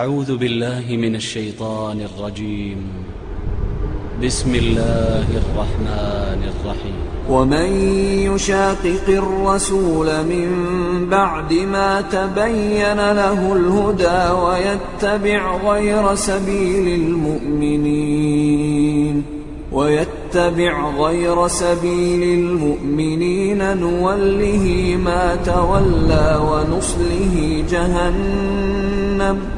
أعوذ بالله من الشيطان الرجيم. بسم الله الرحمن الرحيم. ومن يشاقق الرسول من بعد ما تبين له الهدى ويتبع غير سبيل المؤمنين ويتبع غير سبيل المؤمنين نوله ما تولى ونصله جهنم.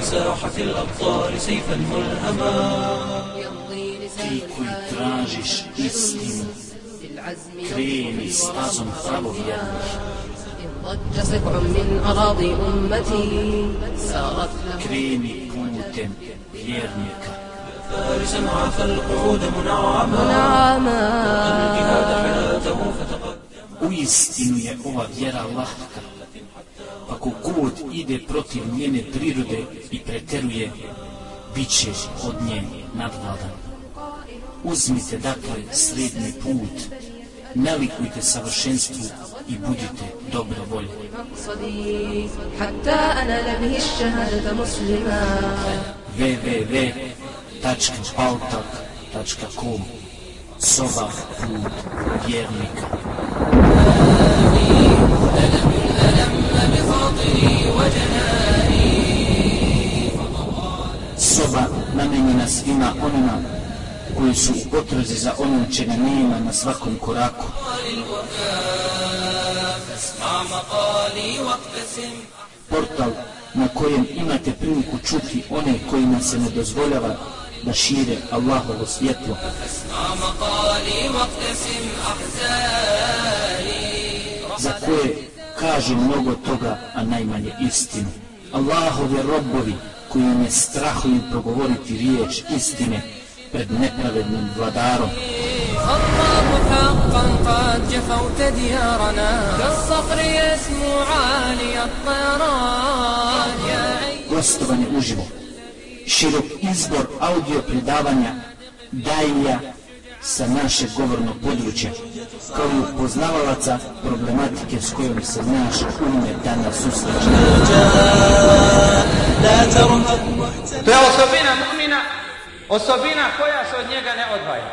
في ساحة الأبطال سيفا ملهما. في كل تراجش اسم كرينيس أظن ثابها ضج سبع من أراضي أمتي سارت كريمي كوتم بيرنيكا. فارسا عفى القعود منعما. منعما. ويستنو يا أوى بيرا الله. ako god ide protiv njene prirode i preteruje, bit će od nje nadvladan. Uzmite dakle srednji put, nalikujte savršenstvu i budite dobro volje. www.baltak.com Sobah put vjernika. Amin. namenjena svima onima koji su u potrazi za onom čega nema na svakom koraku. Portal na kojem imate priliku čuti one kojima se ne dozvoljava da šire Allahovo svjetlo. Za koje kaže mnogo toga, a najmanje istinu. Allahove robovi, koji ne strahuju progovoriti riječ istine pred nepravednim vladarom. الله حقا قد جفوت ديارنا كالصقر يسمو عالي الطيران يا عين Gostovanje uživo. Širok izbor audio predavanja daje sa našeg govornog područja, kao i upoznavalaca problematike s kojom se naš umet danas susreće. To je osobina mu'mina, osobina koja se od njega ne odvaja.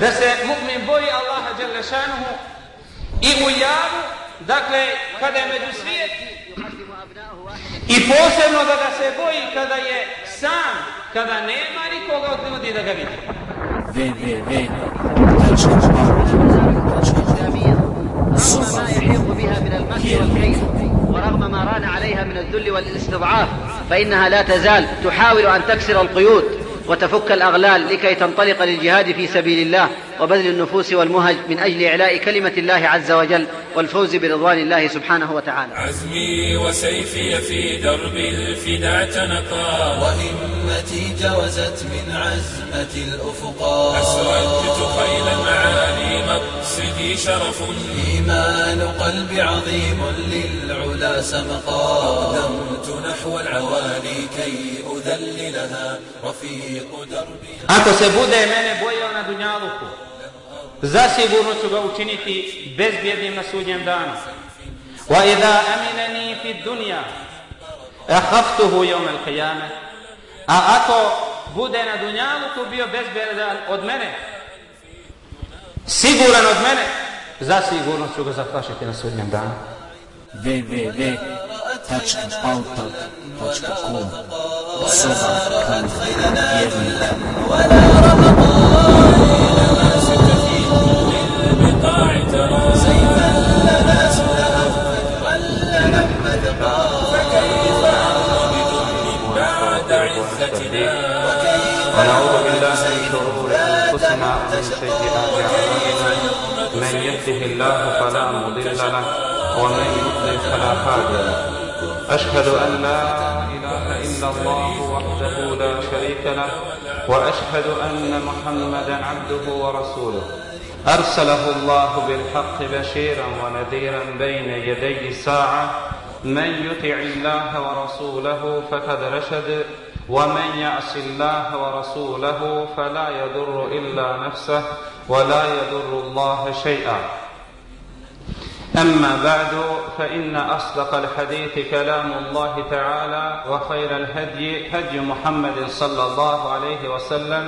Da se mu'min boji Allaha Đelešanuhu i u javu, dakle, kada je među svijet, i posebno da ga se boji kada je sam, kada nema nikoga od ljudi da ga vidi. www.paltak.com Soba ران عليها من الذل والاستضعاف فإنها لا تزال تحاول أن تكسر القيود وتفك الأغلال لكي تنطلق للجهاد في سبيل الله. وبذل النفوس والمهج من أجل إعلاء كلمة الله عز وجل والفوز برضوان الله سبحانه وتعالى. عزمي وسيفي في درب الفدا اعتنقا وهمتي جوزت من عزمة الأفقا. أسرجت خيل المعالي مقصدي شرف. إيمان قلبي عظيم للعلا سمقا. أقدمت نحو العوالي كي أذللها رفيق دربي. Ako se bude mene bojao na Dunjaluku, zasigurno ću ga učiniti bezbjednim na sudnjem danu. Wa idha aminani fi dunja, ahaftuhu jom al qiyame. A ako bude na Dunjaluku bio bezbjedan od mene, siguran od mene, zasigurno ću ga zaplašiti na sudnjem danu. www.paltak.com Soba put vjernika. ونعوذ بالله من شرور أنفسنا ومن سيئات أعمالنا. من يهده الله فلا مضل له ومن يضلل فلا هادي له. أشهد أن لا الا إلا الله وحده لا شريك له وأشهد أن محمدا عبده ورسوله. أرسله الله بالحق بشيرا ونذيرا بين يدي الساعة من يطع الله ورسوله فقد رشد ومن يعص الله ورسوله فلا يضر إلا نفسه ولا يضر الله شيئا. أما بعد فإن أصدق الحديث كلام الله تعالى وخير الهدي هدي محمد صلى الله عليه وسلم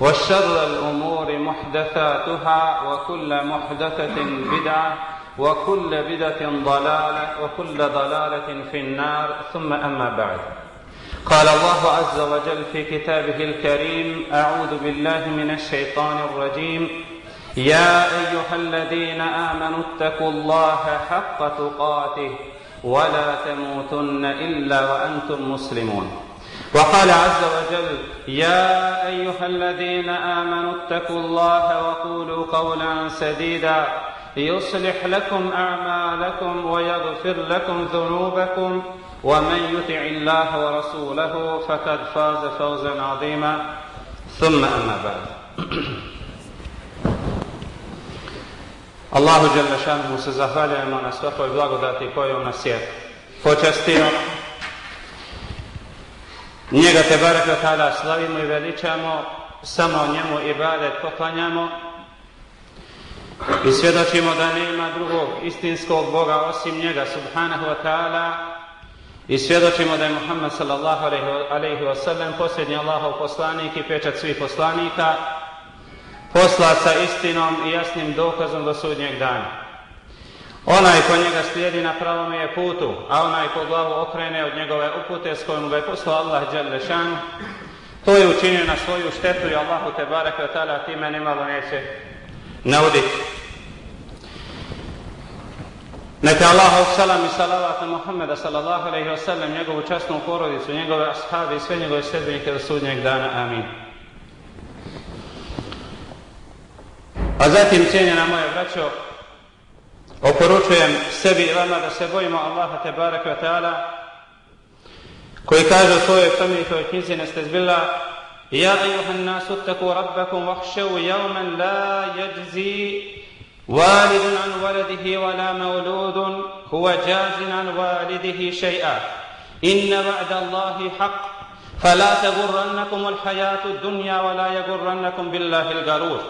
وشر الأمور محدثاتها وكل محدثة بدعة وكل بدعة ضلالة وكل ضلالة في النار. ثم أما بعد. قال الله عز وجل في كتابه الكريم أعوذ بالله من الشيطان الرجيم. يا أيها الذين آمنوا اتقوا الله حق تقاته ولا تموتن إلا وأنتم مسلمون. وقال عز وجل يا أيها الذين آمنوا اتقوا الله وقولوا قولا سديدا يصلح لكم أعمالكم ويغفر لكم ذنوبكم ومن يطع الله ورسوله فقد فاز فوزا عظيما ثم أما بعد Allahu Đelešanu se zahvaljujemo na svakoj blagodati koju nas je počastio. Njega te baraka tada slavimo i veličamo, samo njemu i badet poklanjamo i svjedočimo da nema drugog istinskog Boga osim njega subhanahu wa ta'ala i svjedočimo da je Muhammed sallallahu alaihi wa sallam posljednji Allahov poslanik i pečat svih poslanika posla sa istinom i jasnim dokazom do sudnjeg dana. Onaj ko njega slijedi na pravom je putu, a onaj ko glavu okrene od njegove upute s kojom ga je poslao Allah Đalešanu, to je učinio na svoju štetu i Allahu te barek ve ta'ala time nimalo neće nauditi. Neka Allahov salam i salavat na Muhammeda sallallahu alaihi wa sallam, njegovu časnu porodicu, njegove ashabi i sve njegove sredbenike do sudnjeg dana. Amin. A zatim, cijenjena moje braćo, oporučujem sebi i vama da se bojimo Allaha te barek wa ta'ala, koji kaže u svojoj plemenitoj knjizi Nestezbila, Ja ejuhan nasu taku rabbakum vahševu jaumen la jajzi والد عن ولده ولا مولود هو جاز عن والده شيئا. إن وعد الله حق. فلا تغرنكم الحياة الدنيا ولا يغرنكم بالله الغرور.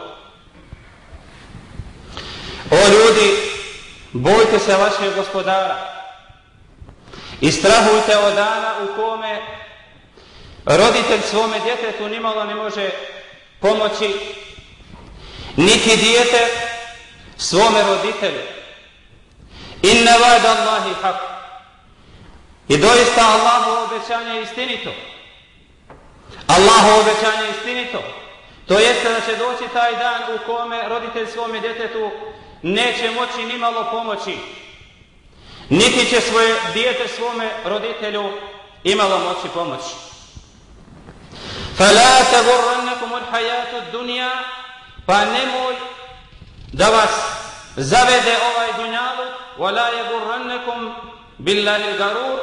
أولودي بويت سواشي господара и страхуйте од дана у коме родител своме детету нимало не може svome roditelju. Inna vada Allahi haq. I doista Allahu obećanje je istinito. Allahu obećanje je istinito. To jeste da će doći taj dan u kome roditelj svome djetetu neće moći ni malo pomoći. Niti će svoje dijete svome roditelju imalo moći pomoći. فَلَا تَغُرَّنَّكُمُ الْحَيَاةُ الدُّنْيَا Pa nemoj da vas zavede ovaj dunjalu وَلَا يَغُرَّنَّكُمْ بِاللَّهِ الْغَرُورِ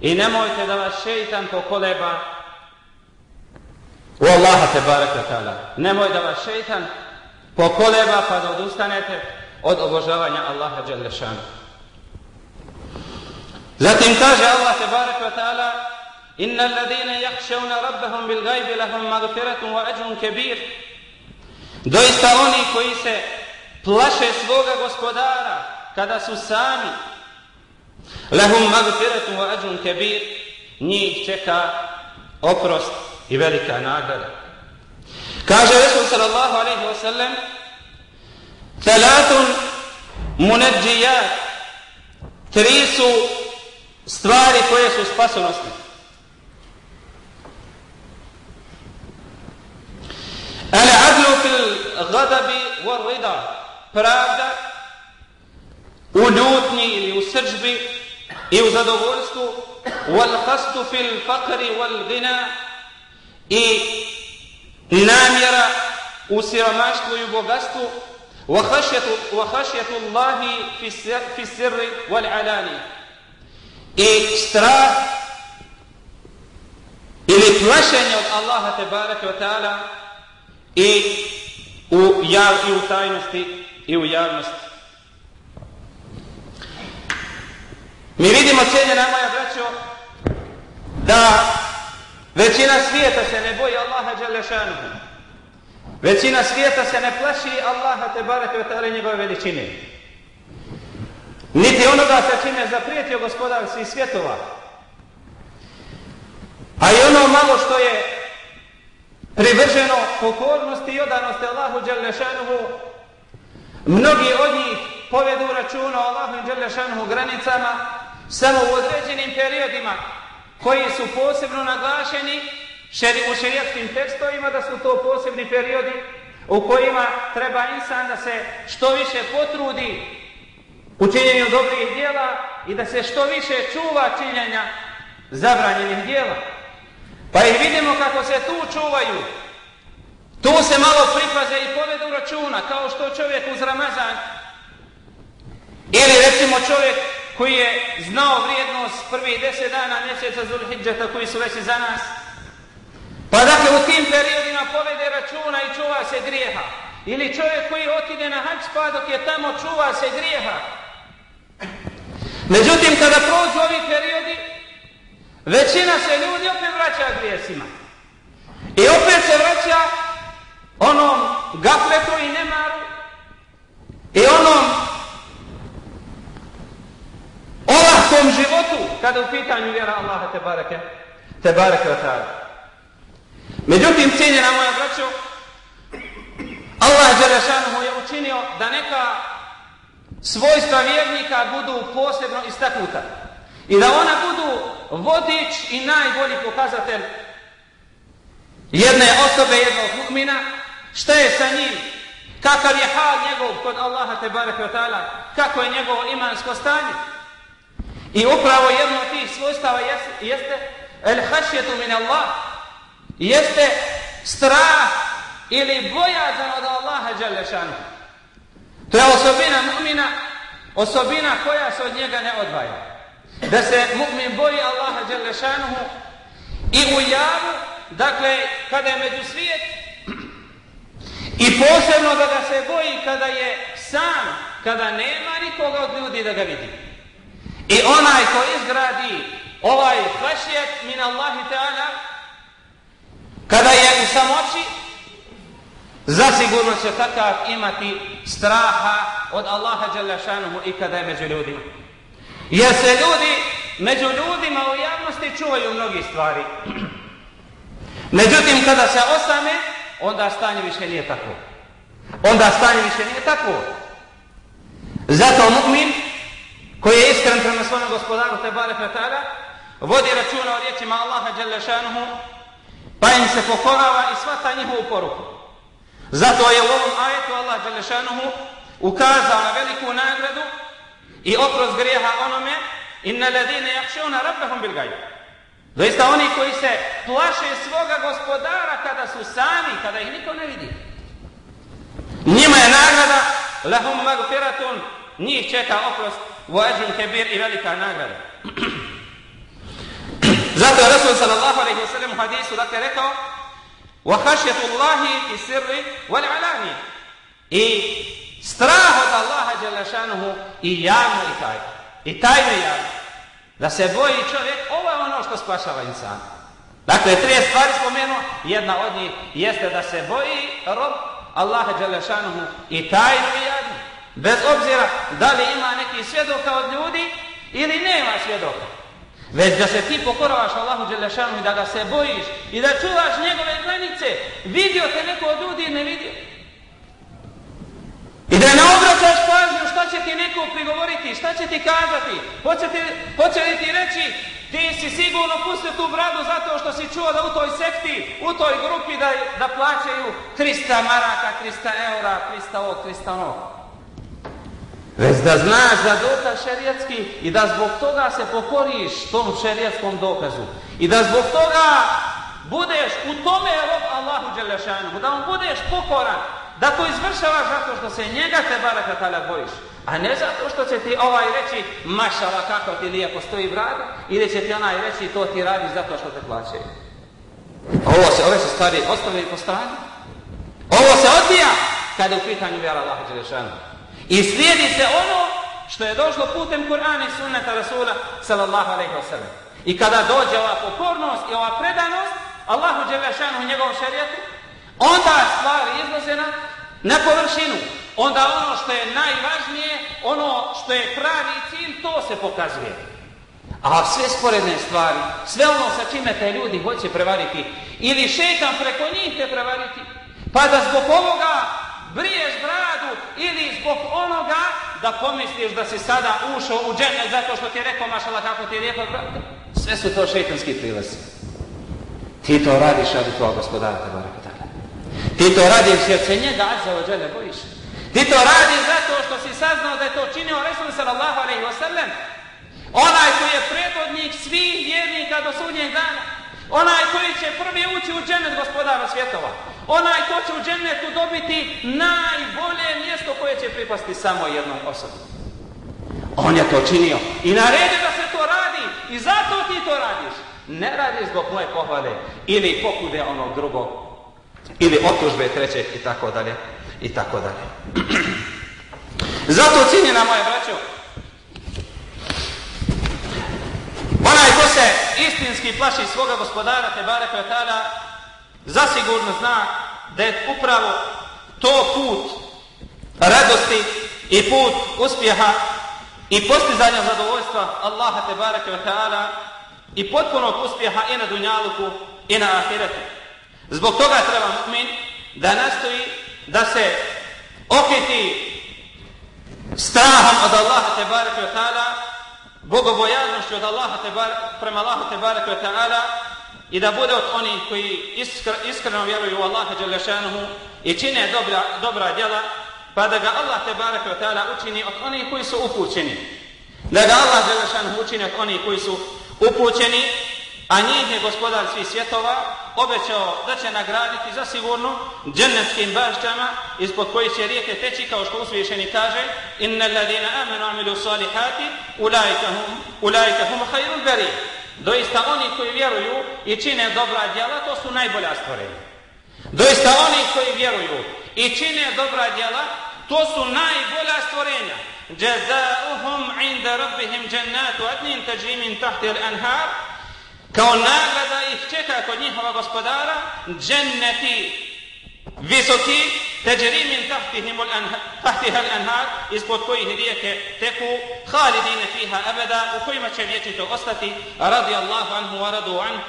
I nemojte da vas šeitan pokoleba u Allaha te baraka ta'ala. Nemoj da vas šeitan pokoleba pa da odustanete od obožavanja Allaha Đalešanu. Zatim kaže Allah te baraka ta'ala إن الذين يخشون ربهم بالغيب لهم مغفرة وأجر كبير Doista oni koji se plaše svoga gospodara kada su sami. Lahum magfiratu wa ajrun kabir. Njih čeka oprost i velika nagrada. Kaže Resul sallallahu alejhi ve sellem thalathun munajjiyat tri su stvari koje su spasonosne. Ala adlu fil ghadabi war rida pravda u ljutnji ili u srđbi i u zadovoljstvu wal qastu fil faqri wal ghina i namjera u siromaštvu i u bogatstvu wa khashyatu wa khashyatu Allahi fi sir fi sirri wal alani. I strah plašenje od Allaha te barake wa ta'ala i u, jav, i u tajnosti i u javnosti. Mi vidimo, cijenjena moja braćo, da većina svijeta se ne boji Allaha Đalešanuhu. Većina svijeta se ne plaši Allaha te barake wa ta'ala njegove veličine. Niti onoga sa čime zaprijetio gospodar svih svjetova. A i ono malo što je privrženo pokornosti i odanosti Allahu Đalešanuhu, mnogi od njih povedu računa o Allahom Đalešanuhu granicama samo u određenim periodima koji su posebno naglašeni šeri, u šerijatskim tekstovima da su to posebni periodi u kojima treba insan da se što više potrudi u činjenju dobrih dijela i da se što više čuva činjenja zabranjenih dijela. Pa ih vidimo kako se tu čuvaju. Tu se malo pripaze i povedu računa, kao što čovjek uz Ramazan, ili recimo čovjek koji je znao vrijednost prvih deset dana mjeseca Zulhidžeta koji su već za nas, pa dakle u tim periodima povede računa i čuva se grijeha. Ili čovjek koji otide na hač pa dok je tamo čuva se grijeha. Međutim, kada prođu ovi periodi, većina se ljudi opet vraća grijesima. I opet se vraća onom gafletu i nemaru i onom olahkom životu kada u pitanju vjera Allaha te bareke te bareke wa ta'ala. Međutim, cijenjena moja braćo, Allah Đelešanuhu je učinio da neka svojstva vjernika budu posebno istaknuta i da ona budu vodič i najbolji pokazatelj jedne osobe, jednog mukmina šta je sa njim, kakav je hal njegov kod Allaha te bareke ta'ala, kako je njegovo imansko stanje. I upravo jedno od tih svojstava jeste, jeste el hašjetu min Allah, jeste strah ili bojazan od Allaha Đalešanu. To je osobina mu'mina, osobina koja se od njega ne odvaja. Da se mu'min boji Allaha Đalešanu i u javu, dakle, kada je među svijet, i posebno da ga se boji kada je sam, kada nema nikoga od ljudi da ga vidi. I onaj ko izgradi ovaj hašijet min Allahi Teala, kada je u samoći, zasigurno će takav imati straha od Allaha Đalešanuhu i kada je među ljudima. Jer se ljudi, među ljudima u javnosti čuvaju mnogi stvari. Međutim, kada se osame, onda stanje više nije tako. Onda stanje više nije tako. Zato mu'min, koji je iskren prema svome gospodaru Tebare Fetara, vodi računa o riječima Allaha Đelešanuhu pa im se pokorava i svata njihovu poruku. Zato je u ovom ajetu Allah Đelešanuhu ukazao na veliku nagradu i oprost grijeha onome inna ladine jakšuna rabbahum bil gajbu. Doista oni koji se plaše svoga gospodara kada su sami, kada ih niko ne vidi. Njima je nagrada, lahum magfiratun, njih čeka oprost, vajžun kebir i velika nagrada. Zato je Rasul sallallahu alaihi sallam u hadisu dakle rekao, wa hašjetu Allahi i sirri wal alani. I strah od Allaha djelašanuhu i javno i tajno. I tajno i javno. Da se boji čovjek, ovo je ono što spašava insana. Dakle, tri stvari spomenu, jedna od njih jeste da se boji rob Allaha Đelešanuhu i tajnu i javno. Bez obzira da li ima neki svjedoka od ljudi ili nema svjedoka. Već da se ti pokoravaš Allahu Đelešanu i da ga se bojiš i da čuvaš njegove granice, vidio te neko od ljudi ne vidio. I da ne obraćaš šta će ti neko prigovoriti, šta će ti kazati, hoće, ti, hoće li ti reći ti si sigurno pustio tu bradu zato što si čuo da u toj sekti, u toj grupi da, da plaćaju 300 maraka, 300 eura, 300 ovog, 300 onog. Već da znaš za dokaz šerijatski i da zbog toga se pokoriš tom šerijatskom dokazu. I da zbog toga budeš u tome rob Allahu Đelešanu, da on budeš pokoran, da to izvršavaš zato što se njega te baraka tala bojiš. A ne zato što će ti ovaj reći mašala kako ti lijepo stoji brada ili će ti onaj reći to ti radi zato što te plaćaju. Ovo se, ove se stvari ostavljaju po strani. Ovo se odbija kada je u pitanju vjera Allaha Đelešanu. I slijedi se ono što je došlo putem Kur'ana i sunneta Rasula sallallahu alaihi wa sallam. I kada dođe ova pokornost i ova predanost Allahu Đelešanu u njegovom šarijetu, onda stvari stvar na, na površinu. Onda ono što je najvažnije, ono što je pravi cilj, to se pokazuje. A sve sporedne stvari, sve ono sa čime te ljudi hoće prevariti, ili šetan preko njih te prevariti, pa da zbog ovoga briješ bradu ili zbog onoga da pomisliš da si sada ušao u džennet zato što ti je rekao mašala kako ti je lijepa brada. Sve su to šetanski prilazi. Ti to radiš radi tvoja gospodara te baraka. Ti to radiš jer se njega azza wa džele bojiš. Ti to radiš zato što si saznao da je to činio Resul sallallahu alaihi wa sallam. Onaj koji je predvodnik svih vjernika do sudnjeg dana. Onaj koji će prvi ući u džennet gospodara svjetova. Onaj ko će u džennetu dobiti najbolje mjesto koje će pripasti samo jednoj osobi. On je to činio. I naredi da se to radi. I zato ti to radiš. Ne radiš zbog moje pohvale. Ili pokude onog drugog. Ili otužbe treće i tako dalje. I tako dalje. zato cijenjena moje braćo. Onaj ko se istinski plaši svoga gospodara Tebare Kvetala zasigurno zna da je upravo to put radosti i put uspjeha i postizanja zadovoljstva Allaha Tebareke wa ta'ala i potpunog uspjeha i na dunjaluku i na ahiretu. Zbog toga treba mu'min da nastoji da se okiti strahom od Allaha Tebareke wa ta'ala bogobojaznošću od Allaha te prema Allahu Tebareke wa ta'ala i da bude od onih koji iskr, iskreno vjeruju u Allaha Đelešanuhu i čine dobra, dobra djela, pa da ga Allah Tebareke wa ta'ala učini od onih koji su upućeni. Da ga Allah Đelešanuhu učini od onih koji su upućeni, a njih je gospodar svih svjetova obećao da će nagraditi za sigurno džennetskim baštama ispod koji će rijeke teći kao što uzvišeni kaže inna alladhina amanu amilu salihati ulaika hum ulaika hum khairul bari doista oni koji vjeruju i čine dobra djela to su najbolja stvorenja. Doista oni koji vjeruju i čine dobra djela to su najbolja stvorenja. Jazauhum inda rabbihim jannatu adnin tajri min tahti al-anhar kao nagrada ih čeka kod njihova gospodara dženneti. Visoki teđeri min tahtihimul tahtihal al-anhar ispod kojih rijeke teku halidine fiha abada u kojima će vječito ostati radi Allahu anhu wa radu an.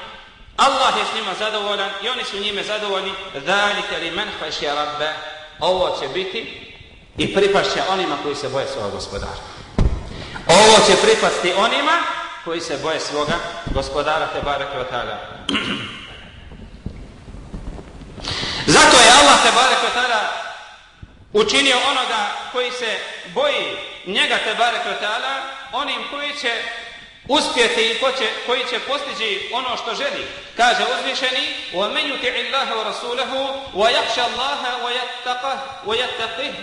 Allah je s njima zadovoljan i oni su njime zadovoljni. Dhalika li man hašja rabbe. Ovo će biti i pripašće onima koji se boje svoga gospodara. Ovo će pripasti onima koji se boje svoga gospodara te bareke wa ta'ala. Zato je Allah te bareke wa ta'ala učinio onoga koji se boji njega te bareke wa ta'ala onim koji će uspjeti i ko će, koji će postići ono što želi. Kaže uzvišeni وَمَنْ يُتِعِ اللَّهَ وَرَسُولَهُ وَيَحْشَ اللَّهَ وَيَتَّقِهِ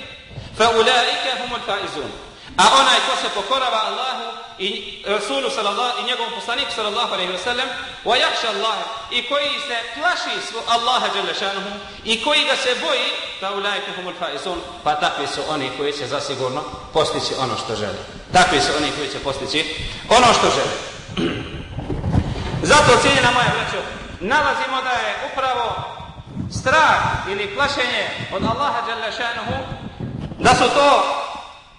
فَأُولَٰئِكَ هُمُ الْفَائِزُونَ A onaj ko se pokorava Allahu i Rasulu sallallahu i njegovom poslaniku sallallahu alejhi ve sellem, wa yakhsha Allah i koji se plaši svo Allaha dželle šanehu i koji ga se boji, fa ulaika humul faizun, pa takvi su oni koji će zasigurno postići ono što žele. Takvi su oni koji će postići ono što žele. Zato cijenjena moja braćo, nalazimo da je upravo strah ili plašenje od Allaha dželle šanehu da su to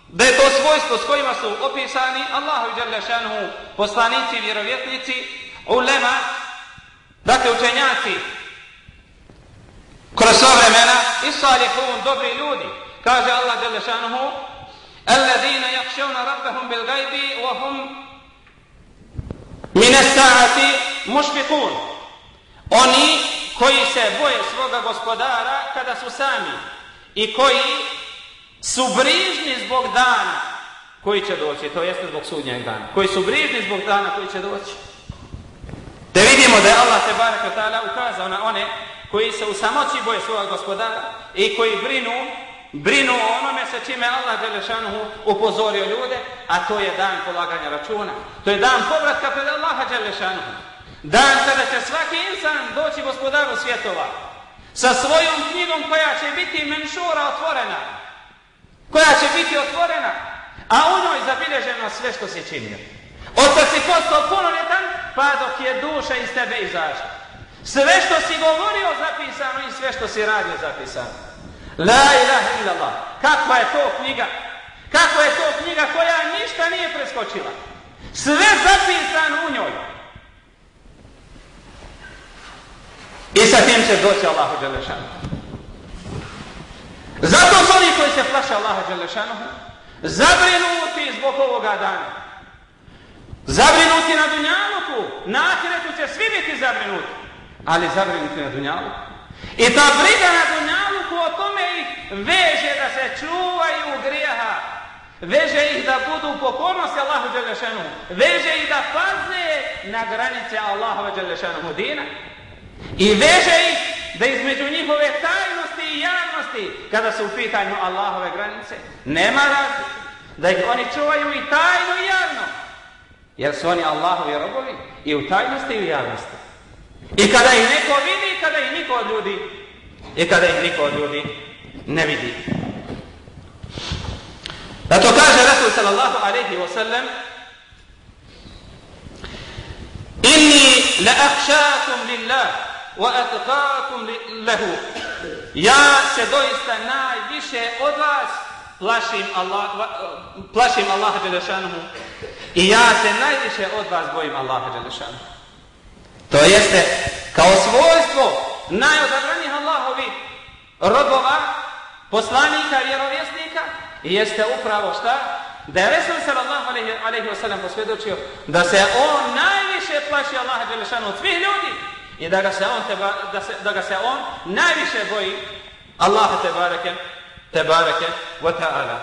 da je to svojstvo s kojima su opisani Allahu i Đalešanhu poslanici, vjerovjetnici, ulema, dakle učenjaci, kroz sva vremena, i salihun, dobri ljudi, kaže Allah Đalešanhu, الذين يخشون ربهم بالغيب وهم من الساعة مشفقون oni koji se boje svoga gospodara kada su sami i koji su brižni zbog dana koji će doći, to jeste zbog sudnjeg dana, koji su brižni zbog dana koji će doći. Da vidimo da je Allah te barek ta'ala ukazao na one koji se u samoći boje svoga gospodara i koji brinu, brinu o onome sa čime Allah Đelešanuhu upozorio ljude, a to je dan polaganja računa. To je dan povratka pred Allaha Đelešanuhu. Dan kada će svaki insan doći gospodaru svjetova sa svojom knjigom koja će biti menšura otvorena, koja će biti otvorena, a u njoj zabilježeno sve što si činio. Od kad si postao punoljetan, pa dok je duša iz tebe izašla. Sve što si govorio zapisano i sve što si radio zapisano. La ilaha illallah. Kakva je to knjiga? Kakva je to knjiga koja ništa nije preskočila? Sve zapisano u njoj. I sa tim će doći Allahu Đelešanu. Zato su oni koji se plaše Allaha Đelešanohu zabrinuti zbog ovoga dana. Zabrinuti na Dunjaluku, na Ahiretu će svi biti zabrinuti, ali zabrinuti na Dunjaluku. I ta briga na Dunjaluku o tome ih veže da se čuvaju grijeha, veže ih da budu pokornosti Allahu Đelešanu, veže ih da paze na granice Allahove Đelešanu dina. I veže ih da između njihove taj i javnosti, kada su u pitanju Allahove granice, nema razlike. Da ih oni čuvaju i tajno i javno. Jer su oni Allahovi robovi i u tajnosti i u javnosti. I kada ih neko vidi, kada ih niko od ljudi, i kada ih niko od ljudi ne vidi. Da to kaže Rasul sallallahu alaihi wa sallam, Inni la akšakum lillah, wa atqakum lahu. Ja se doista najviše od vas plašim Allah plašim Allaha dželešanuhu i ja se najviše od vas bojim Allaha dželešanuhu. To jeste kao svojstvo najodabranih Allahovi robova, poslanika, vjerovjesnika i jeste upravo šta? Da je Resul sallallahu alaihi, alaihi wa sallam posvjedočio da se on najviše plaši Allaha dželešanuhu od svih ljudi i da ga se on teba, da, se, da ga se on najviše boji Allaha te bareke te bareke wa ta'ala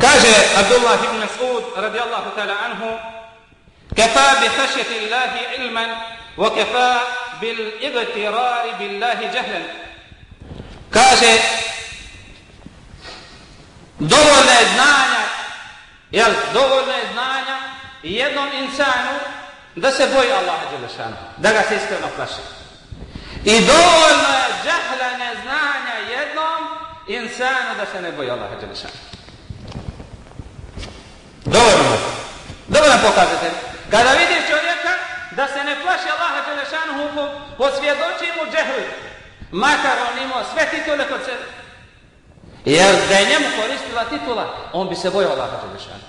kaže Abdullah ibn Mas'ud radijallahu ta'ala anhu kafa bi khashyati Allahi ilman wa kafa bil igtirar billahi jahlan kaže dovoljno je znanja jel, dovoljno je znanja jednom insanu da se boji Allaha Đelešanu, da ga se iskreno plaši. I dovoljno je džahla neznanja jednom insanu da se ne boji Allaha Đelešanu. Dovoljno. Dovoljno pokazate. Kada vidiš čovjeka da se ne plaši Allaha Đelešanu, posvjedoči mu džehlu. Makar on imao sve titule kod sebe. Jer da je njemu koristila titula, on bi se bojao Allaha Đelešanu.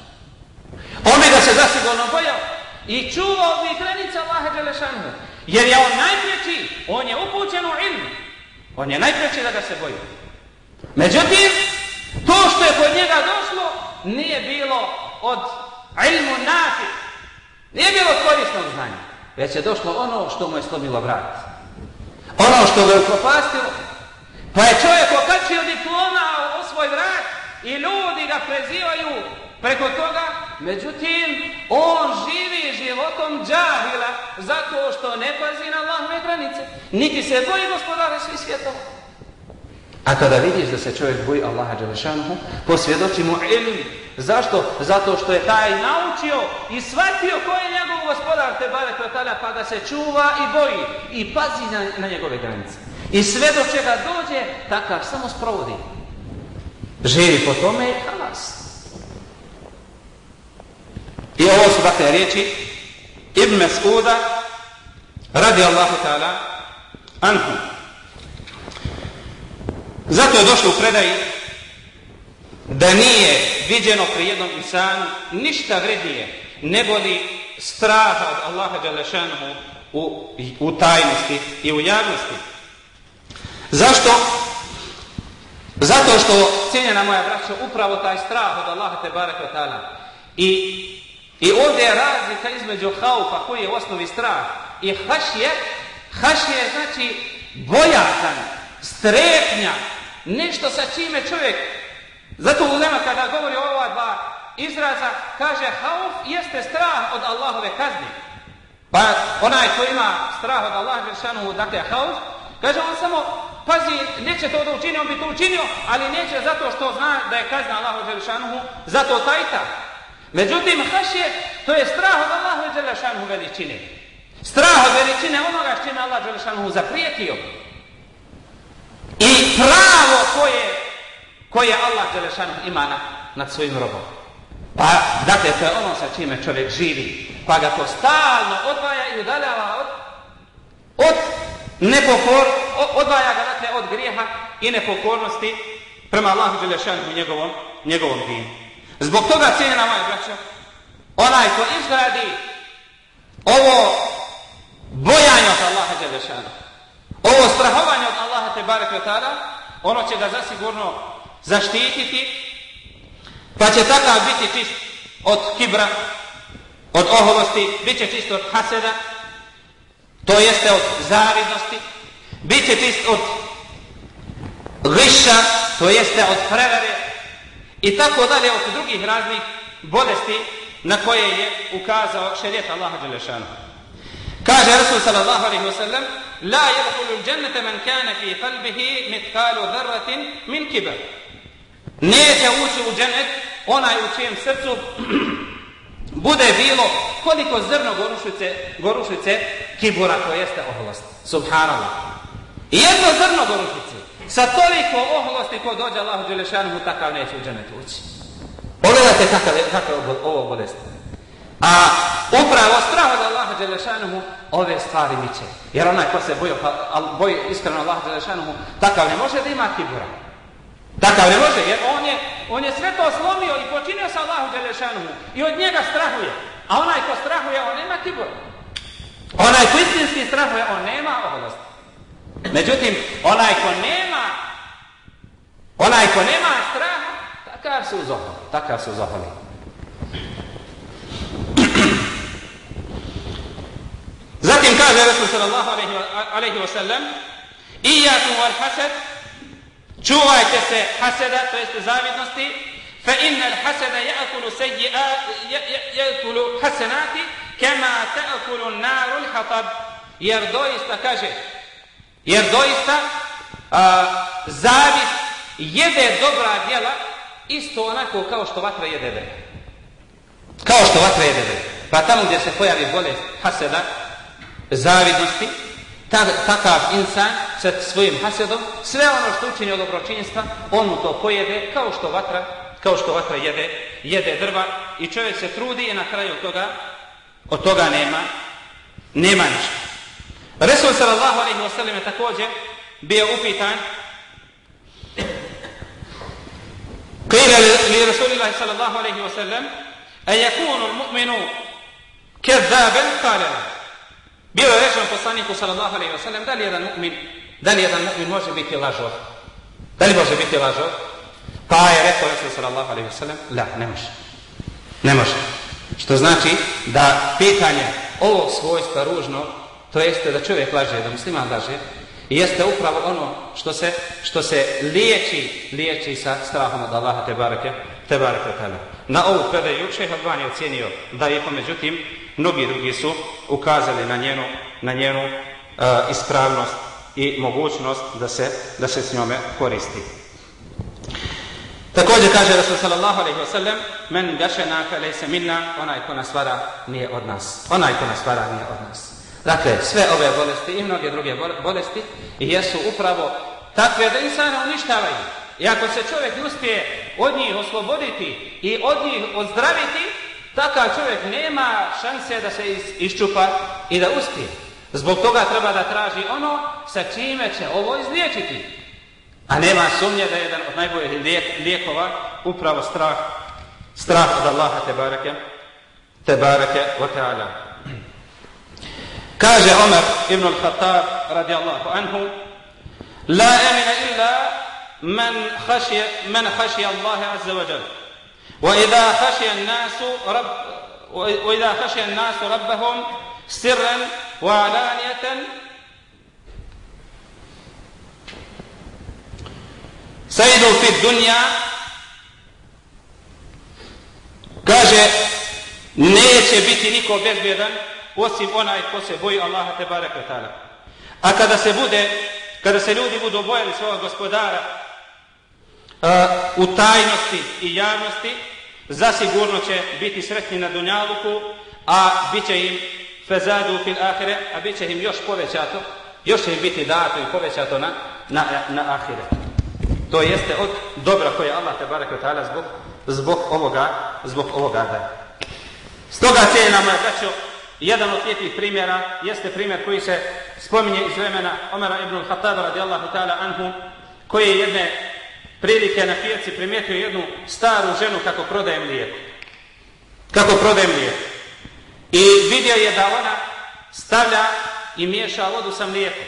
On bi ga se zasigurno bojao i čuvao bi granice Allaha Đelešanu. Jer je on najpreći, on je upućen u ilmu. On je najpreći da ga se boji. Međutim, to što je kod njega došlo, nije bilo od ilmu nafi. Nije bilo korisnog znanja. Već je došlo ono što mu je slomilo vrat. Ono što ga je upropastilo. Pa je čovjek okačio diploma u svoj vrat i ljudi ga prezivaju preko toga. Međutim, on živi životom džahila zato što ne pazi na Allahove granice. Niti se boji gospodara svih svjetova. A kada vidiš da se čovjek boji Allaha Đelešanuhu, posvjedoči mu ilmi. Zašto? Zato što je taj naučio i shvatio ko je njegov gospodar te bare kvetala, pa da se čuva i boji i pazi na, na njegove granice. I sve do čega dođe, takav samo sprovodi. Živi po tome i halas. I ovo su dakle riječi Ibn Mas'uda radi Allahu ta'ala anhu. Zato je došlo u predaji da nije viđeno pri jednom insanu ništa vrednije nego li straha od Allaha Đalešanu u, u tajnosti i u javnosti. Zašto? Zato što, cijenjena moja braća, upravo taj strah od Allaha te baraka ta'ala i, i ovdje je razlika između haufa koji je u osnovi strah i hašje, hašje znači bojatan, strepnja, nešto sa čime čovjek, zato u Lema kada govori o ova dva izraza, kaže hauf jeste strah od Allahove kazni. Pa onaj ko ima strah od Allaha dakle hauf, kaže on samo pazi, neće to da učini, on bi to učinio, ali neće zato što zna da je kazna Allahu Đelešanuhu, zato tajta. Međutim, hašje, to je strah od Allahu Đelešanuhu veličine. Strah od veličine onoga što je Allah Đelešanuhu zaprijetio. I pravo koje, koje Allah Đelešanuhu ima na, nad svojim robom. Pa, dakle, to je ono sa čime čovjek živi. Pa ga to stalno odvaja i udaljava od, od nepokor, odvaja ga, dakle, od grijeha i nepokornosti prema Allahu Đelešanu i njegovom, njegovom dinu. Zbog toga cijena moja braća, onaj ko izgradi ovo bojanje od Allaha Đelešanu, ovo strahovanje od Allaha te barek ono će ga zasigurno zaštititi, pa će takav biti čist od kibra, od oholosti, bit će čist od haseda, to jeste od zavidnosti, bit će čist od liša, to jeste od prevere, i tako dalje od drugih raznih bolesti na koje je ukazao šerijet Allaha Đelešanu. Kaže Rasul sallallahu alaihi wa sallam La yadkhulu džennete man kana fi qalbihi mitkalu dharratin min kibr. Neće ući u džennet onaj u čijem srcu bude bilo koliko zrno gorušice, gorušice kibura to jeste oholost. Subhanallah. I jedno zrno gorušice sa toliko oholosti ko dođe Allahu Đelešanu takav neće u džennet ući. Pogledajte kakav je kakav ovo bolest. A upravo strah od Allaha Đelešanu ove stvari miče. Jer onaj ko se boji, pa, boji iskreno Allaha Đelešanu takav ne može da ima kibura. Takav ne može, jer on je, on je sve to slomio i počinio sa Allahu Đelešanu i od njega strahuje. A onaj ko strahuje, on nema kibura. Onaj ko istinski strahuje, on nema oholosti. Međutim, onaj ko nema, onaj ko nema straha, takav se uzoholi, takav se uzoholi. Zatim kaže Resul sallallahu alaihi wa sallam, Iyakum wal hasad, čuvajte se haseda, to jeste zavidnosti, fa inna al hasada ya'kulu sayyi'at ya'kulu hasanati kama ta'kulu an-naru al-hatab. Jer doista kaže Jer doista a, zavist jede dobra djela isto onako kao što vatra jede drva. Kao što vatra jede drvo. Pa tamo gdje se pojavi bolest haseda, zavidnosti, ta, takav insan sa svojim hasedom, sve ono što učini od dobročinjstva, on mu to pojede kao što vatra, kao što vatra jede, jede drva i čovjek se trudi i na kraju toga, od toga nema, nema ništa. Resul sallallahu alaihi wa sallam je također bio upitan قيل لرسول الله صلى الله عليه وسلم أيكون المؤمن كذابا قال لا Bio je rečeno poslaniku sallallahu alaihi wa sallam da li jedan mu'min, da li jedan mu'min može biti lažov? Da li može biti lažov? Pa je rekao Resul sallallahu alaihi wa sallam, la, ne može. Ne može. Što znači da pitanje ovog svojstva ružnog to jeste da čovjek laže, da musliman laže, i jeste upravo ono što se, što se liječi, liječi sa strahom od Allaha te barake, te barake tala. Na ovu predaju šeha Ban je ocjenio da je međutim, mnogi drugi su ukazali na njenu, na njenu uh, ispravnost i mogućnost da se, da se s njome koristi. Također kaže Rasul sallallahu alaihi wa sallam men gašena fe lejse minna onaj ko nas vara nije od nas. Onaj ko nas vara nije od nas. Dakle, sve ove bolesti i mnoge druge bolesti jesu upravo takve da insana uništavaju. I ako se čovjek uspije od njih osloboditi i od njih ozdraviti, takav čovjek nema šanse da se iščupa i da uspije. Zbog toga treba da traži ono sa čime će ovo izliječiti. A nema sumnje da je jedan od najboljih lijekova upravo strah, strah od Allaha te barake, te barake wa ta'ala. Kaže Omer ibn al-Khattab radijallahu anhu La emina illa man hašije, man hašije Allahe azza wa jal. Wa idha hašije nasu rab, wa idha hašije nasu rabbahum sirran wa alanijatan Sajdu fi dunja kaže neće biti niko bezbjedan osim onaj ko se boji Allaha te barek ta'ala. A kada se bude, kada se ljudi budu bojali svog gospodara uh, u tajnosti i javnosti, zasigurno će biti sretni na dunjaluku, a bit će im fezadu fil ahire, a bit će im još povećato, još će im biti dato i povećato na, na, na ahire. To jeste od dobra koje Allah te barek ta'ala zbog, zbog ovoga, zbog ovoga daje. Stoga cijena moja braćo, jedan od lijepih primjera jeste primjer koji se spominje iz vremena Omera ibn Khattaba radijallahu ta'ala anhu, koji je jedne prilike na pijaci primijetio jednu staru ženu kako prodaje mlijeko. Kako prodaje mlijeko. I vidio je da ona stavlja i miješa vodu sa mlijekom.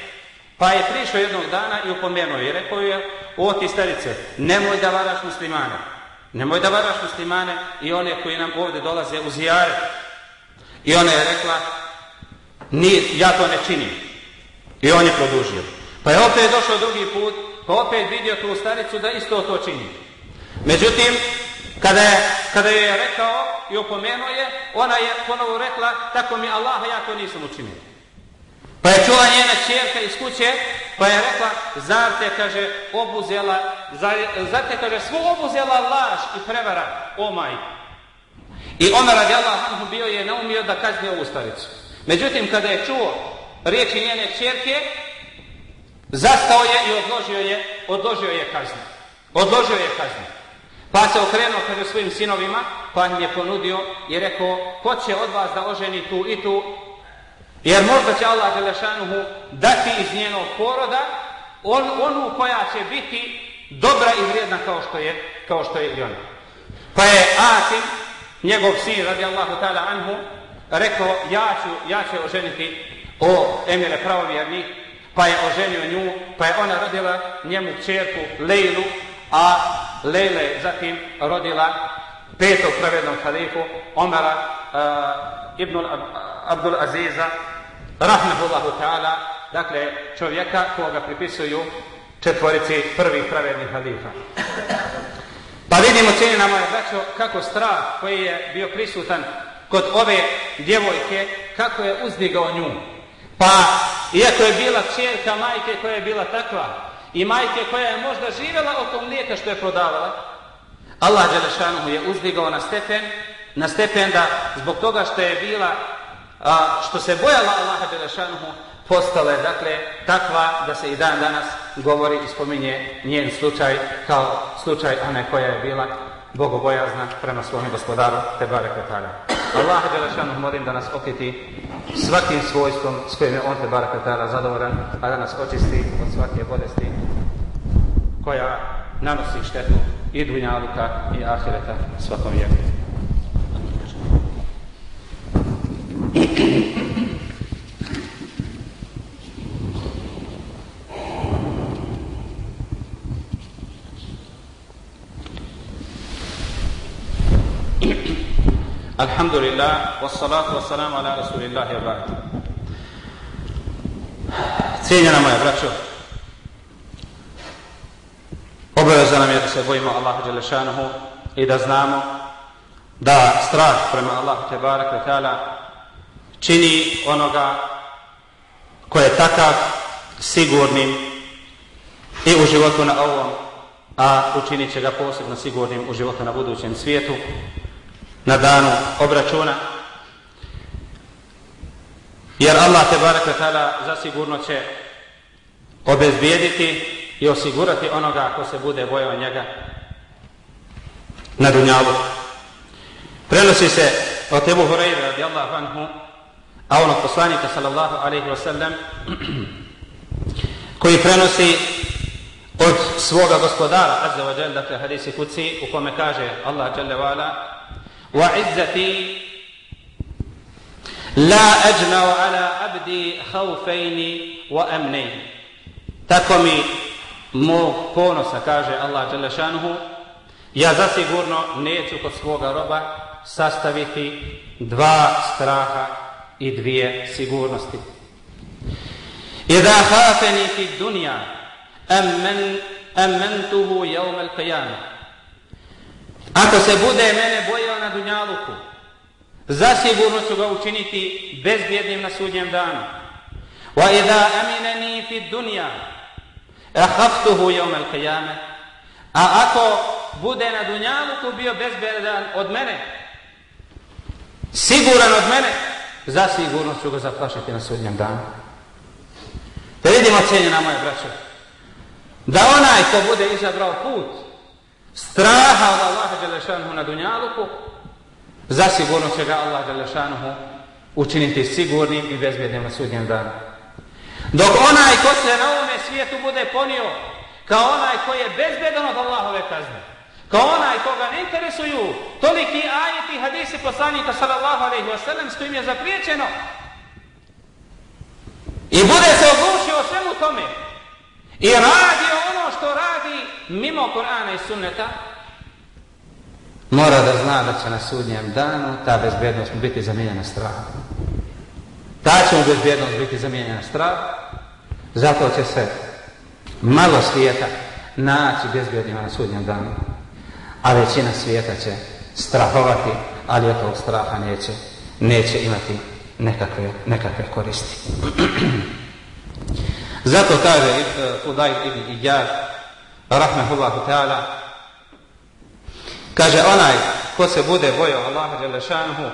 Pa je prišao jednog dana i upomenuo i rekao je, o ti starice, nemoj da varaš muslimane. Nemoj da varaš muslimane i one koji nam ovdje dolaze u zijare. I ona je rekla, ni, ja to ne činim. I on je produžio. Pa je opet došao drugi put, pa opet vidio tu staricu da isto to čini. Međutim, kada je, kada je rekao i opomenuo je, ona je ponovo rekla, tako mi Allaha, ja to nisam učinio. Pa je čula njena čerka iz kuće, pa je rekla, zar te, kaže, obuzela, zar, zar te, kaže, svu obuzela laž i prevara, o majku. I Omer radi Allah bio je naumio da kazni ovu staricu. Međutim, kada je čuo riječi njene čerke, zastao je i odložio je, odložio je kaznu. Odložio je kaznu. Pa se okrenuo kaže svojim sinovima, pa im je ponudio i rekao, ko će od vas da oženi tu i tu, jer možda će Allah Đelešanuhu dati iz njenog poroda on, onu koja će biti dobra i vrijedna kao što je, kao što je i ona. Pa je Asim, njegov sin radijallahu ta'ala anhu, rekao, ja ću, ja ću oženiti o Emire pravovjerni, pa je oženio nju, pa je ona rodila njemu čerku Lejlu, a Lejle zatim rodila petog pravednog halifu Omara uh, ibn Abdul Aziza, rahmehullahu ta'ala, dakle čovjeka koga pripisuju četvorici prvih pravednih halifa. Pa vidimo cijeni nama moje braćo kako strah koji je bio prisutan kod ove djevojke, kako je uzdigao nju. Pa, iako je bila čerka majke koja je bila takva, i majke koja je možda živjela oko mlijeka što je prodavala, Allah Đelešanu je uzdigao na stepen, na stepen da zbog toga što je bila, a, što se bojala Allaha Đelešanu, postale dakle takva da se i dan danas govori i spominje njen slučaj kao slučaj one koja je bila bogobojazna prema svom gospodaru te barek vetara. Allah je molim da nas okiti svakim svojstvom s kojim je on te barek zadovoljan, a da nas očisti od svake bolesti koja nanosi štetu i dunjaluka i ahireta svakom vjeru. Alhamdulillah, wassalatu wassalamu ala rasulillahi رسول Cijenjena moja braćo, obaveza nam je da se bojimo Allaha Đelešanuhu i da znamo da strah prema Allahu Tebara Kvetala čini onoga ko je takav sigurnim i u životu na ovom, a učinit će ga posebno sigurnim u životu na budućem svijetu na danu obračuna. Jer Allah te barek ta'ala zasigurno će obezbijediti i osigurati onoga ko se bude bojao njega na dunjalu. Prenosi se od Ebu Hureyre radijallahu anhu, a onog poslanika sallallahu alaihi wa sallam, koji prenosi od svoga gospodara, azza wa jel, dakle hadisi kuci, u kome kaže Allah jalla wa ala, وعزتي لا أجمع على عبدي خوفين وأمنين تكمي مو بونسا كاجي الله جل شانه يا زاسيغورنا نيتو كسوغا ربا sastaviti dva straha i dvije sigurnosti. I da hafeni fi dunja emmentuhu jevme Ako se bude mene bojao na dunjaluku, zasigurno ću ga učiniti bezbjednim na sudnjem danu. Wa idha aminani fi dunja, ahaftuhu jom al-qiyame. A ako bude na Dunjaluku bio bezbjedan od mene, siguran od mene, zasigurno ću ga zaplašiti na sudnjem danu. Da vidimo cijenjena moje braće, da onaj ko bude izabrao put straha od Allaha Đelešanuhu na Dunjaluku, zasigurno će ga Allah Đelešanuhu učiniti sigurnim i bezbjednim na sudnjem danu. Dok onaj ko se na ovome svijetu bude ponio kao onaj koji je bezbedan od Allahove kazne, kao onaj koga ne interesuju toliki ajeti hadisi poslanika sallallahu alaihi wa sallam s kojim je zapriječeno i bude se oglušio svemu tome i radio mimo Korana i sunneta, mora da zna da će na sudnjem danu ta bezbednost biti zamijenjena strahom. Ta će mu bezbjednost biti zamijenjena strah, zato će se malo svijeta naći bezbjednima na sudnjem danu. A većina svijeta će strahovati, ali od tog straha neće, neće imati nekakve, nekakve koristi. zato kaže eh, Fudaj ibn Iyad, rahmehullahu ta'ala, kaže onaj ko se bude bojao Allaha Đelešanuhu,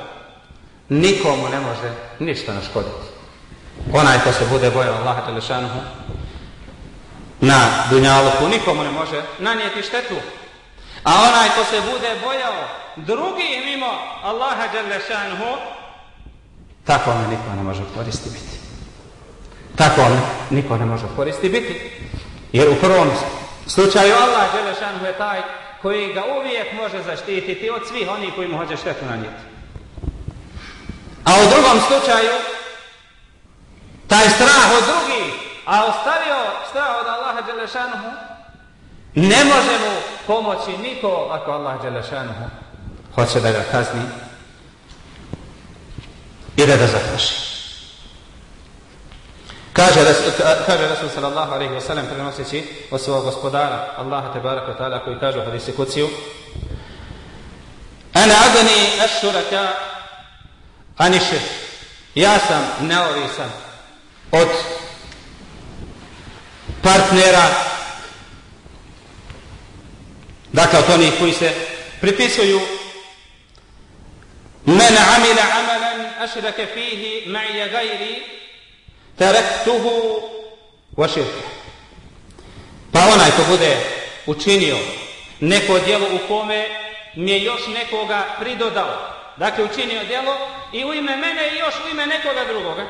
nikomu ne može ništa naškoditi. Onaj ko se bude bojao Allaha Đelešanuhu, na dunjaluku nikomu ne može nanijeti štetu. A onaj ko se bude bojao drugi mimo Allaha Đelešanuhu, tako me niko ne može koristi biti. Tako me niko ne može koristi biti. Jer u prvom slučaju Allah Đalešanuhu je taj koji ga uvijek može zaštititi od svih onih koji mu hoće štetu nanijeti. A u drugom slučaju, taj strah od drugih a ostavio strah od Allaha Đelešanuhu, ne može mu pomoći niko ako Allah Đelešanuhu hoće da ga kazni i da ga zapraši. Kaže, kaže Rasul sallallahu alaihi wa sallam prenoseći od svog gospodara Allaha te baraka ta'ala koji kaže u hadisi kuciju Ana adani ašuraka aniše ja sam neovisan od partnera, dakle od onih koji se pripisuju men amila amalan ašrake fihi ma'ija gajri terektuhu wa širke. Pa onaj ko bude učinio neko djelo u kome mi je još nekoga pridodao, dakle učinio djelo i u ime mene i još u ime nekoga drugoga,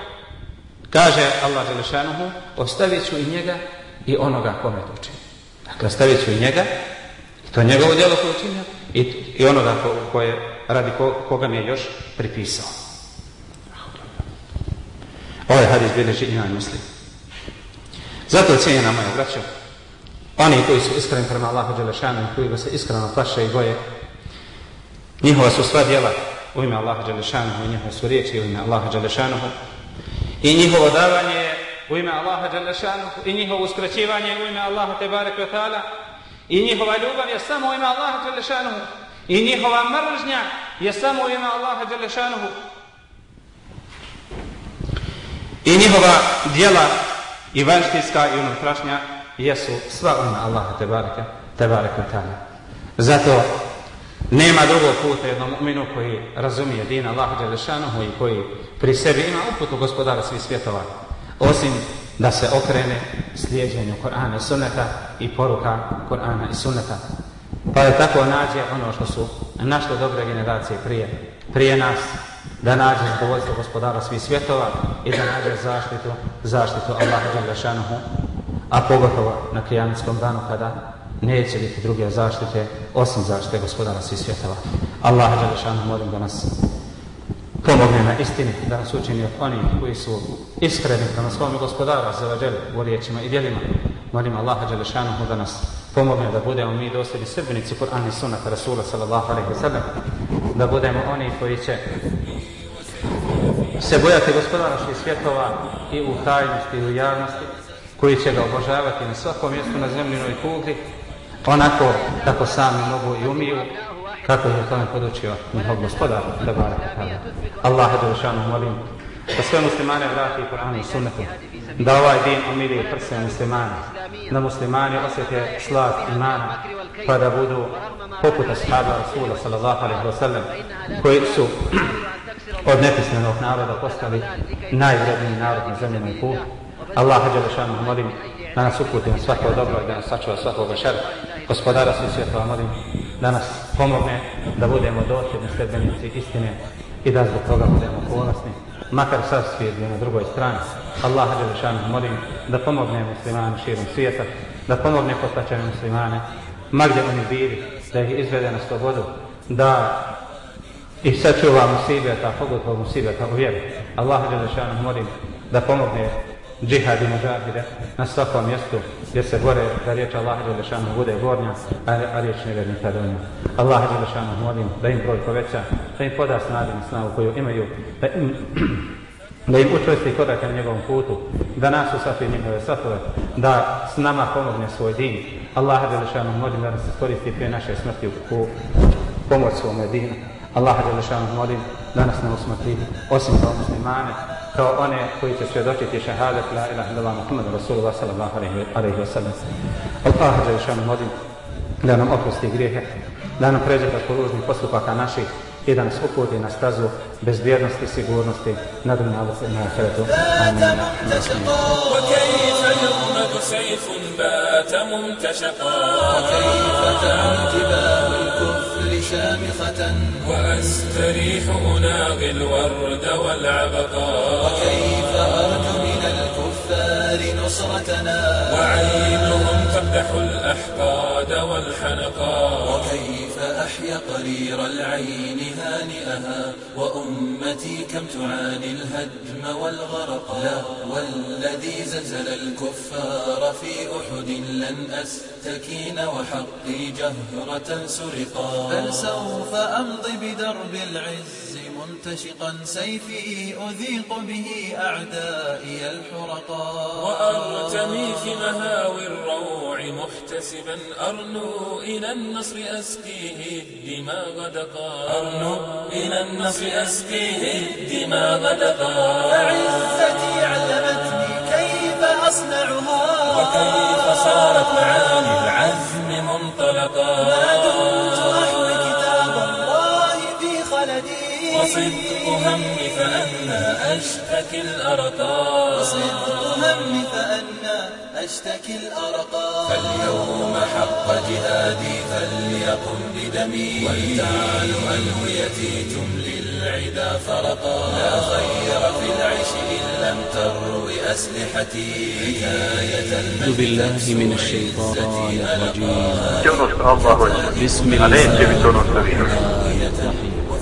kaže Allah Želešanuhu, ostavit ću i njega i onoga kome to učinio. Dakle, ostavit ću i njega, i to njegovo djelo koje učinio, i, i onoga ko, koje, radi ko, koga mi je još pripisao. Ovaj hadis bilježi imam muslim. Zato cijenjena moja braća, oni koji su iskreni prema Allahu Đelešanu i koji ga se iskreno plaše i boje, njihova su sva djela u ime Allaha Đelešanu i njihova su riječi u ime Allaha Đelešanu i njihovo davanje u ime Allaha Đelešanu i njihovo uskraćivanje u ime Allaha Tebarek wa i njihova ljubav je samo u ime Allaha Đelešanu i njihova mržnja je samo u ime Allaha Đelešanu i njihova dijela i vanštinska i unutrašnja jesu sva ona Allaha tebareke, tebareke ta'ala zato nema drugog puta jednom uminu koji razumije din Allaha Đelešanohu i koji pri sebi ima uputu gospodara svih svjetova osim da se okrene slijedženju Korana i Sunneta i poruka Korana i Sunneta. Pa je tako nađe ono što su našle dobre generacije prije, prije nas, da nađe zadovoljstvo gospodara svih svjetova i da nađe zaštitu, zaštitu Allaha Đalešanuhu, a pogotovo na kijamitskom danu kada neće biti druge zaštite osim zaštite gospodara svih svjetova. Allaha Đalešanuhu molim da nas pomogne na istini, da nas učini od onih koji su iskreni prema svome gospodara za vađel u riječima i djelima. Molim Allaha Đalešanuhu da nas pomogne da budemo mi dosljedni srbenici Kur'an i Sunnata Rasula sallallahu alaihi wa sallam, da budemo oni koji će se bojati gospodara svih svjetova i u tajnosti i u javnosti, koji će ga obožavati na svakom mjestu na zemljinoj kugli, onako kako sami mogu i umiju, kako je tome podučio njihov gospodar da baraka tada. Allah je došanu molim da sve muslimane vrati Kur'anu i sunnetu, da ovaj din umiri prse muslimane, da muslimani osjete slad imana, pa da budu poput ashaba Rasula sallallahu alaihi wa sallam, koji su od nepismenog naroda postali najvredniji narod na zemljenom putu. Allah Đelešanu molim da nas uputi na svako dobro i da nas sačuva svakog šera. Gospodara svi svjetova molim da nas pomogne da budemo dosljedni sredbenici istine i da zbog toga budemo ponosni. Makar sad svijet na drugoj strani. Allah Đelešanu molim da pomogne muslimane širom svijeta, da pomogne postačene muslimane, ma gdje oni bili, da ih izvede na slobodu, da i sačuva musibeta, pogotovo musibeta u vjeru. Allah Đelešanu molim da pomogne džihad i mužahide na svakom mjestu gdje se bore da riječ Allah Đelešanu bude gornja, a, a riječ nevjernika donja. Allah Đelešanu molim da im broj poveća, da im poda snadu i snagu koju imaju, da im, da im učvrsti korake na njegovom putu, da nas usafi njegove satove, da s nama pomogne svoj din. Allah Đelešanu molim da nas iskoristi prije naše smrti u, u pomoć svome dinu. Allah Đelešanu molim da nas ne usmrti osim kao muslimane, kao one koji će svjedočiti šahadat la ilaha illallah Muhammad Rasulullah sallallahu alaihi wa sallam. Allah Đelešanu molim da nam oprosti grijehe, da nam pređe preko ružnih postupaka naših i da nas uputi na stazu bezbjednosti i sigurnosti na dunjalu i na ahiretu. Amin. وكيف يغمد سيف بات ممتشقا وكيف تعم جبال الكفر شامخة. وأستريح أناغي الورد والعبقا وكيف أرجو من الكفار نصرتنا. وعينهم تقدح الأحقاد والحنقا وكيف أحيا قرير العين هانئها؟ وأمتي كم تعاني الهدم والغرق؟ لا والذي زلزل الكفار في أحد لن أستكين وحقي جهرة سرقا. بل سوف أمضي بدرب العز منتشقا سيفي أذيق به أعدائي الحرقا. وأرتمي في مهاوي محتسبا أرنو إلى النصر أسقيه الدماء غدقا أرنو إلى النصر أسقيه الدماء غدقا فعزتي علمتني كيف أصنعها. وكيف صارت معاني العزم منطلقا. ما دمت أحوي كتاب الله في خلدي. وصدق همي فأنا أشتكي الأرقا. وصدق همي فأنا أشتكي الأرقا فاليوم حق جهادي فليقم بدمي. ولتعال ألويتي تملي العدا فرقا. لا خير في العيش إن لم تروي أسلحتي حكاية أعوذ بالله من الشيطان الرجيم. بسم الله.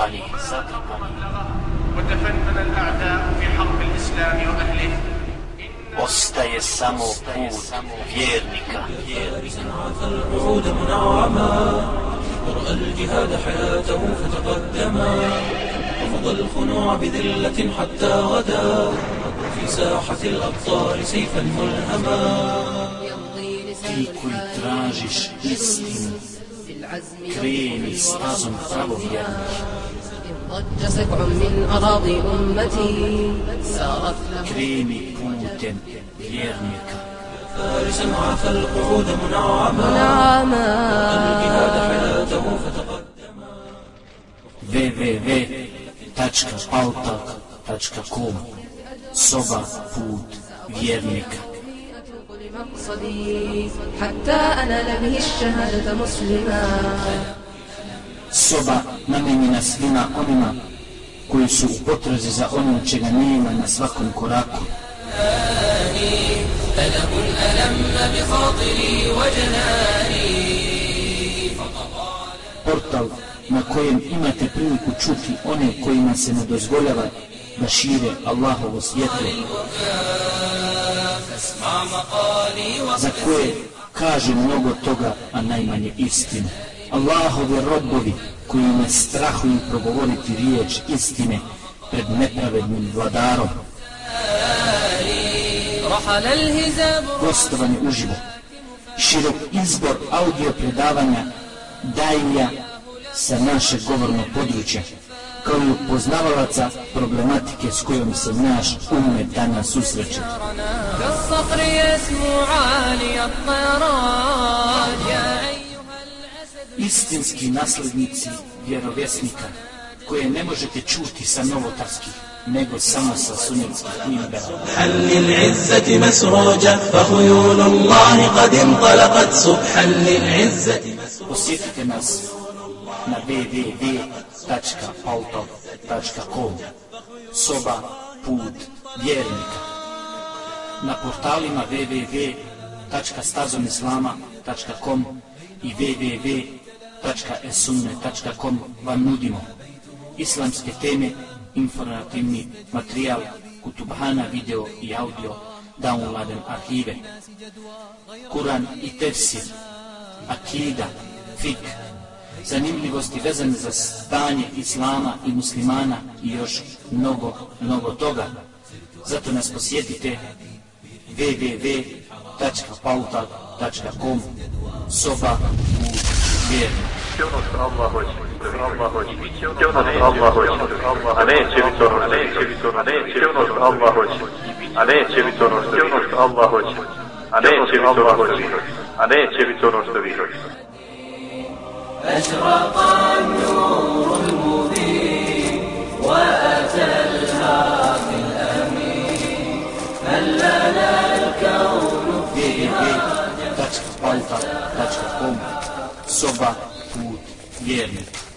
Zatrpani. وتفنن الأعداء في حرب الإسلام وأهله Ostaje samo put vjernika. ورأى الجهاد حياته فتقدما رفض الخنوع بذلة حتى غدا في ساحة الأبطال سيفا ملهما يمضي Ti koji tražiš istinu, kreni stazom pravovjernih. ضج سبع من أراضي أمتي. سارت له Kreni putem vjernika. فارسا عفى القعود منعما. منعما. حياته فتقدما. Soba put vjernika. أتوق لمقصدي حتى أنال به الشهادة مسلما. Soba namenjena svima onima koji su u potrazi za onim čega nema na svakom koraku. Portal na kojem imate priliku čuti one kojima se ne dozvoljava da šire Allahovo svjetlo za koje kaže mnogo toga a najmanje istine. Allahovi robovi koji ne strahuju progovoriti riječ istine pred nepravednim vladarom. Gostovanje uživo. Širok izbor audio predavanja dailja sa naše govorno područja kao i upoznavalaca problematike s kojom se naš umet danas susreće. Istinski naslednici vjerovjesnika koje ne možete čuti sa novotarskih nego samo sa sunnetskih minbera. Halil izzati masruja, fa huyul Allahi qad intalaqat subhan lil izzati masruja. Posjetite nas na www.auto.com Soba put vjernika Na portalima www.stazomislama.com i www.esunne.com vam nudimo islamske teme, informativni materijal, kutubhana video i audio, downloaden arhive, Kur'an i tefsir, akida, fik, zanimljivosti vezane za stanje islama i muslimana i još mnogo, mnogo toga. Zato nas posjetite www.pautal.com soba u biće ono što Allah hoće. Biće ono što Allah hoće. A neće biti ono što ono što Allah hoće. A neće biti ono što ono što Allah hoće. A neće biti ono što vi A neće biti ono što vi هللنا الكون فيها تشكو بالطا تشكو osoba put vjernika.